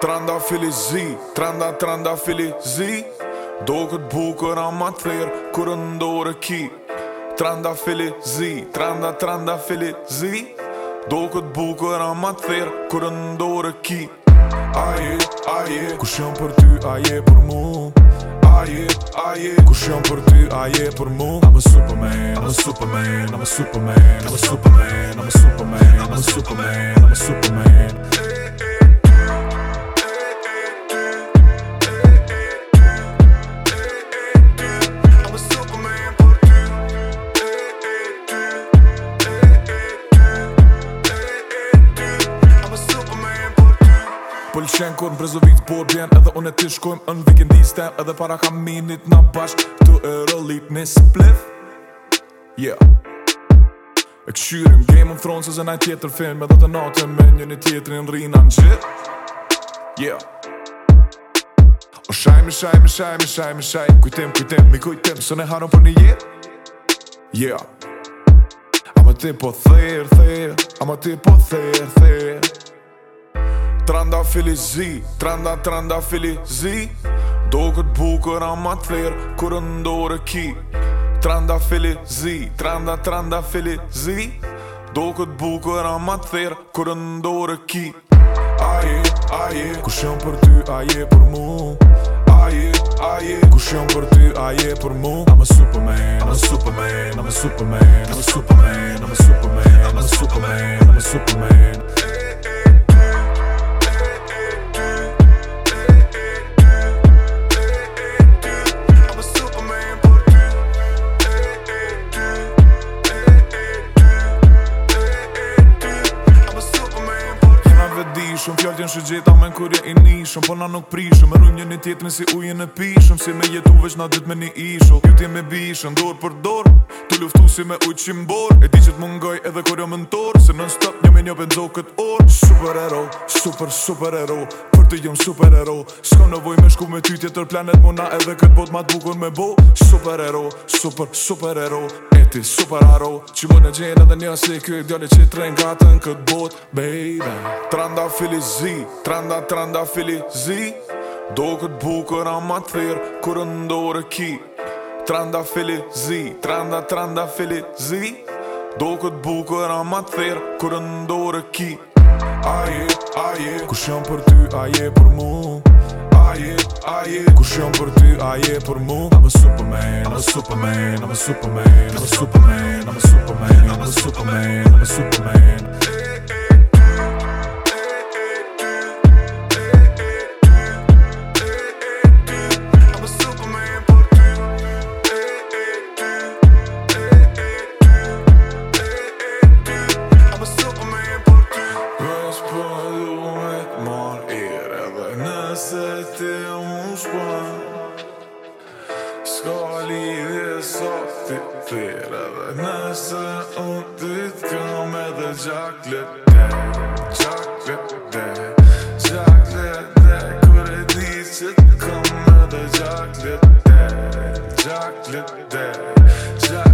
Tranda fili zi, tranda tranda fili zi Do këtë bukër ama të thirë, kërë ndore ki Tranda fili tranda tranda fili Do këtë bukër ama thirë, kërë ndore ki Aje, aje, kush jam për ty, aje për mu Aje, aje, kush jam për ty, aje për mu I'm superman, I'm superman, I'm superman I'm superman, I'm superman, I'm I'm a superman. pëllë qenë kur në brezo vitë po bjenë Edhe unë e të shkojmë në vikin di Edhe para ka minit në bashkë Tu e rëllit një splith Yeah E këshyrim Game of Thrones e zë naj tjetër film Edhe të natë me një një tjetërin në rinë në gjith Yeah O shajmi, shajmi, shajmi, shajmi, shajmi Kujtem, kujtem, mi kujtem Së ne harëm për një jetë Yeah Ama ti po thërë, thërë Ama ti po thërë, thërë Tranda fili Tranda tranda fili zi Do këtë bukër a ma të ndore ki Tranda fili Tranda tranda fili zi Do këtë bukër a ma të thirë Kërë ndore ki Aje, aje Kush për ty, aje për mu Aje, aje Kush për ty, aje për mu I'm I'm a superman I'm a superman I'm a superman I'm a superman I'm a superman, I'm a superman. I'm a superman. faltin shë gjitha me nkurje i nishëm Po na nuk prishëm, e rrujnë një tjetëmi si ujën e pishëm Si me jetu veç na dytë me një isho Kjo t'je me bishëm, dorë për dorë Tu luftu si me ujtë qimbor E di që të mungoj edhe kur jo mëntor Se non stop një me një pëndzo këtë orë Super hero super super hero Kur të jëmë super hero Ska në me shku me ty tjetër planet Mona edhe këtë bot ma t'bukur me bo Super hero, super, super hero E ti super aro Që më në gjenë edhe një asik Kjo i djali që të rengë atë në këtë bot Baby Tranda fili zi Tranda, tranda fili zi Do këtë bukur amat thirë Kur ndore ki Tranda fili zi Tranda, tranda fili zi Do këtë bukur amat thirë Kur ndore ki Aje, aje, kush jam për ty, aje për mu Aje, aje, kush jam për ty, aje për mu I'm a superman, I'm a superman, I'm a superman I'm a superman, I'm a superman, I'm a superman, I'm a superman, I'm a superman. Þér að það næsa útið Kom með það chocolate day Chocolate day Chocolate day Hverju dísitt Kom með það chocolate day Chocolate day